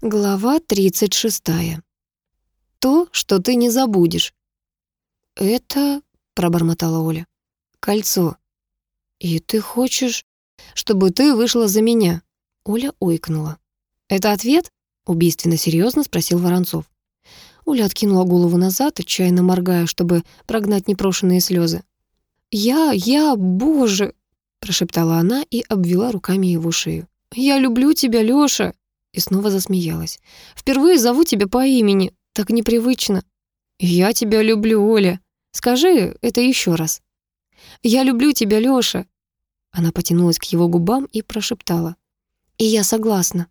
Глава 36. То, что ты не забудешь. «Это...» — пробормотала Оля. «Кольцо. И ты хочешь, чтобы ты вышла за меня?» Оля ойкнула. «Это ответ?» — убийственно серьезно спросил Воронцов. Оля откинула голову назад, отчаянно моргая, чтобы прогнать непрошенные слезы. «Я, я, боже!» — прошептала она и обвела руками его шею. «Я люблю тебя, Лёша!» И снова засмеялась. «Впервые зову тебя по имени. Так непривычно». «Я тебя люблю, Оля. Скажи это еще раз». «Я люблю тебя, Лёша». Она потянулась к его губам и прошептала. «И я согласна».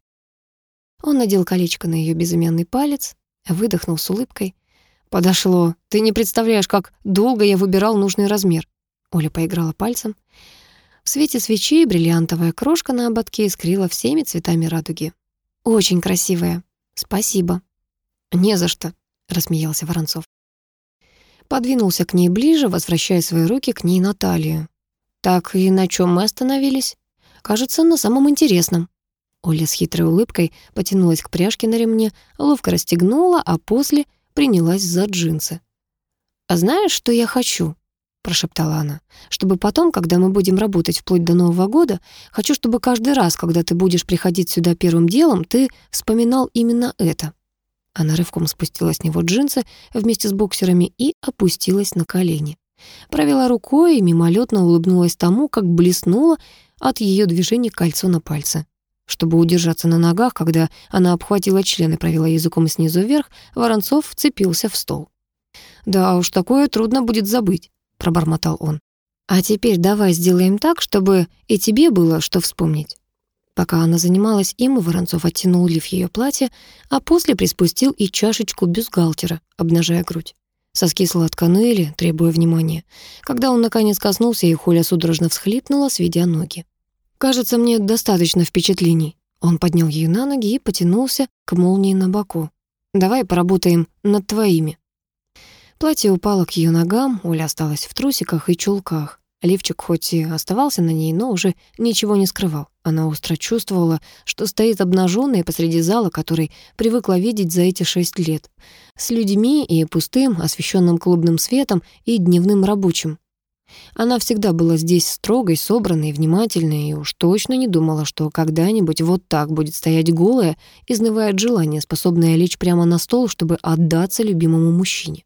Он надел колечко на ее безымянный палец, выдохнул с улыбкой. «Подошло. Ты не представляешь, как долго я выбирал нужный размер». Оля поиграла пальцем. В свете свечей бриллиантовая крошка на ободке искрила всеми цветами радуги. Очень красивая. Спасибо. Не за что, рассмеялся Воронцов. Подвинулся к ней ближе, возвращая свои руки к ней на талию. Так и на чем мы остановились? Кажется, на самом интересном. Оля с хитрой улыбкой потянулась к пряжке на ремне, ловко расстегнула, а после принялась за джинсы. «А знаешь, что я хочу?» Прошептала она. «Чтобы потом, когда мы будем работать вплоть до Нового года, хочу, чтобы каждый раз, когда ты будешь приходить сюда первым делом, ты вспоминал именно это». Она рывком спустила с него джинсы вместе с боксерами и опустилась на колени. Провела рукой и мимолетно улыбнулась тому, как блеснуло от ее движения кольцо на пальце. Чтобы удержаться на ногах, когда она обхватила член и провела языком снизу вверх, Воронцов вцепился в стол. «Да уж, такое трудно будет забыть». — пробормотал он. «А теперь давай сделаем так, чтобы и тебе было что вспомнить». Пока она занималась им, Воронцов оттянул лиф ее платья, а после приспустил и чашечку бюстгальтера, обнажая грудь. Соски сладко ныли, требуя внимания. Когда он наконец коснулся их, Оля судорожно всхлипнула, сведя ноги. «Кажется, мне достаточно впечатлений». Он поднял ее на ноги и потянулся к молнии на боку. «Давай поработаем над твоими». Платье упало к ее ногам, Оля осталась в трусиках и чулках. Лифчик хоть и оставался на ней, но уже ничего не скрывал. Она остро чувствовала, что стоит обнаженная посреди зала, который привыкла видеть за эти шесть лет. С людьми и пустым, освещенным клубным светом и дневным рабочим. Она всегда была здесь строгой, собранной, внимательной и уж точно не думала, что когда-нибудь вот так будет стоять голая, изнывая от желания, способная лечь прямо на стол, чтобы отдаться любимому мужчине.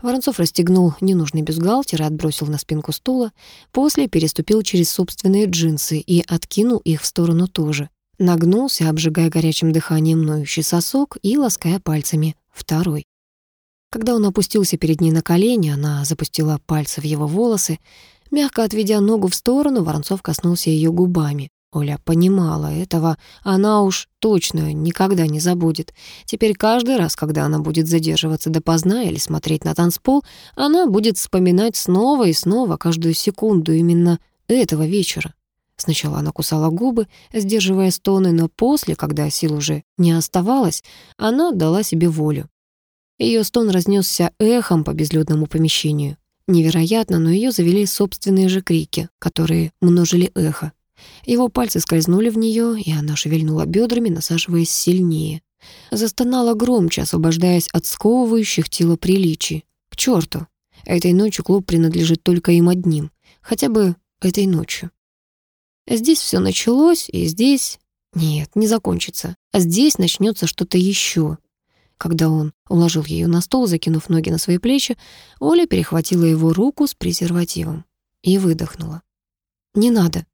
Воронцов расстегнул ненужный бюстгальтер и отбросил на спинку стула, после переступил через собственные джинсы и откинул их в сторону тоже. Нагнулся, обжигая горячим дыханием ноющий сосок и лаская пальцами второй. Когда он опустился перед ней на колени, она запустила пальцы в его волосы. Мягко отведя ногу в сторону, Воронцов коснулся ее губами. Оля понимала этого, она уж точно никогда не забудет. Теперь каждый раз, когда она будет задерживаться допоздна или смотреть на танцпол, она будет вспоминать снова и снова каждую секунду именно этого вечера. Сначала она кусала губы, сдерживая стоны, но после, когда сил уже не оставалось, она дала себе волю. Ее стон разнесся эхом по безлюдному помещению. Невероятно, но ее завели собственные же крики, которые множили эхо. Его пальцы скользнули в нее, и она шевельнула бедрами, насаживаясь сильнее. Застонала громче, освобождаясь от сковывающих тело приличий. К черту! Этой ночью клуб принадлежит только им одним. Хотя бы этой ночью. Здесь все началось, и здесь... Нет, не закончится. А здесь начнется что-то еще. Когда он уложил ее на стол, закинув ноги на свои плечи, Оля перехватила его руку с презервативом и выдохнула. «Не надо»,